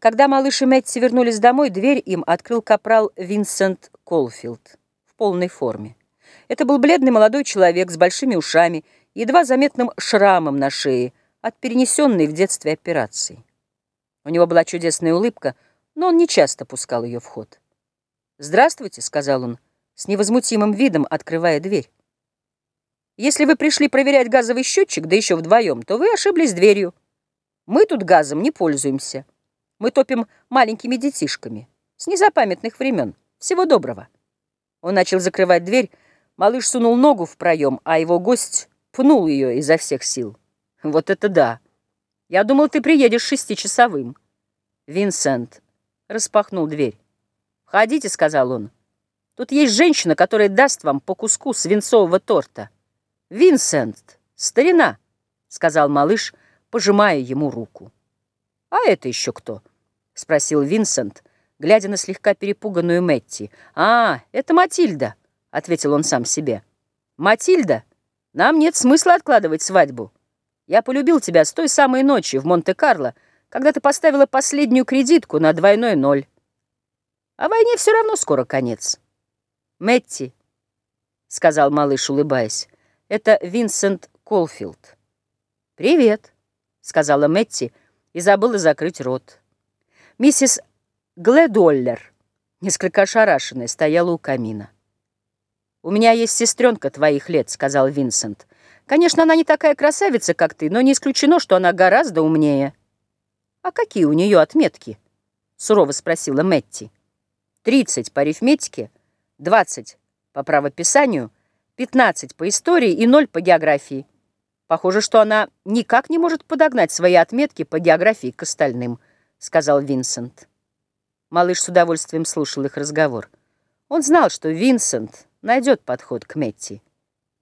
Когда малыш и Мэтти вернулись домой, дверь им открыл капрал Винсент Колфилд в полной форме. Это был бледный молодой человек с большими ушами и едва заметным шрамом на шее от перенесенной в детстве операции. У него была чудесная улыбка, но он нечасто пускал ее в ход. «Здравствуйте», — сказал он, с невозмутимым видом открывая дверь. «Если вы пришли проверять газовый счетчик, да еще вдвоем, то вы ошиблись дверью. Мы тут газом не пользуемся». Мы топим маленькими детишками. С незапамятных времен. Всего доброго. Он начал закрывать дверь. Малыш сунул ногу в проем, а его гость пнул ее изо всех сил. Вот это да! Я думал, ты приедешь шестичасовым. Винсент распахнул дверь. «Входите», — сказал он. «Тут есть женщина, которая даст вам по куску свинцового торта». «Винсент, старина», — сказал малыш, пожимая ему руку. «А это еще кто?» — спросил Винсент, глядя на слегка перепуганную Мэтти. «А, это Матильда», — ответил он сам себе. «Матильда, нам нет смысла откладывать свадьбу. Я полюбил тебя с той самой ночи в Монте-Карло, когда ты поставила последнюю кредитку на двойной ноль. А войне все равно скоро конец». «Мэтти», — сказал малыш, улыбаясь, — «это Винсент Колфилд». «Привет», — сказала Мэтти и забыла закрыть рот. Миссис Гледоллер, несколько ошарашенная, стояла у камина. «У меня есть сестренка твоих лет», — сказал Винсент. «Конечно, она не такая красавица, как ты, но не исключено, что она гораздо умнее». «А какие у нее отметки?» — сурово спросила Мэтти. «Тридцать по арифметике, двадцать по правописанию, пятнадцать по истории и ноль по географии. Похоже, что она никак не может подогнать свои отметки по географии к остальным». — сказал Винсент. Малыш с удовольствием слушал их разговор. Он знал, что Винсент найдет подход к Метти.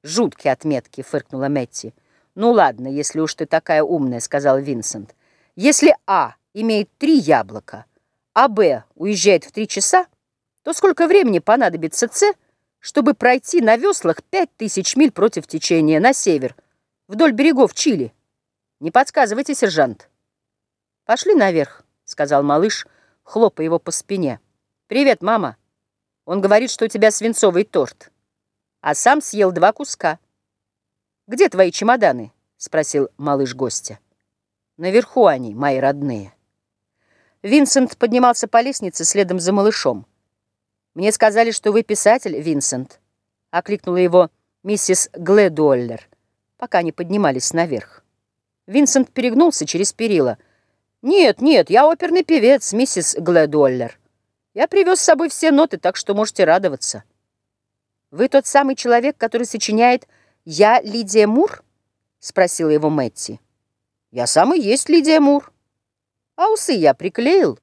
«Жуткие отметки», — фыркнула Метти. «Ну ладно, если уж ты такая умная», — сказал Винсент. «Если А имеет три яблока, а Б уезжает в три часа, то сколько времени понадобится С, чтобы пройти на веслах пять тысяч миль против течения на север, вдоль берегов Чили? Не подсказывайте, сержант». «Пошли наверх», — сказал малыш, хлопая его по спине. «Привет, мама. Он говорит, что у тебя свинцовый торт. А сам съел два куска». «Где твои чемоданы?» — спросил малыш гостя. «Наверху они, мои родные». Винсент поднимался по лестнице следом за малышом. «Мне сказали, что вы писатель, Винсент», — окликнула его миссис Гледуоллер, пока они поднимались наверх. Винсент перегнулся через перила — «Нет, нет, я оперный певец, миссис Глэдуоллер. Я привез с собой все ноты, так что можете радоваться». «Вы тот самый человек, который сочиняет «Я Лидия Мур»?» — спросила его Мэтти. «Я сам и есть Лидия Мур. А усы я приклеил».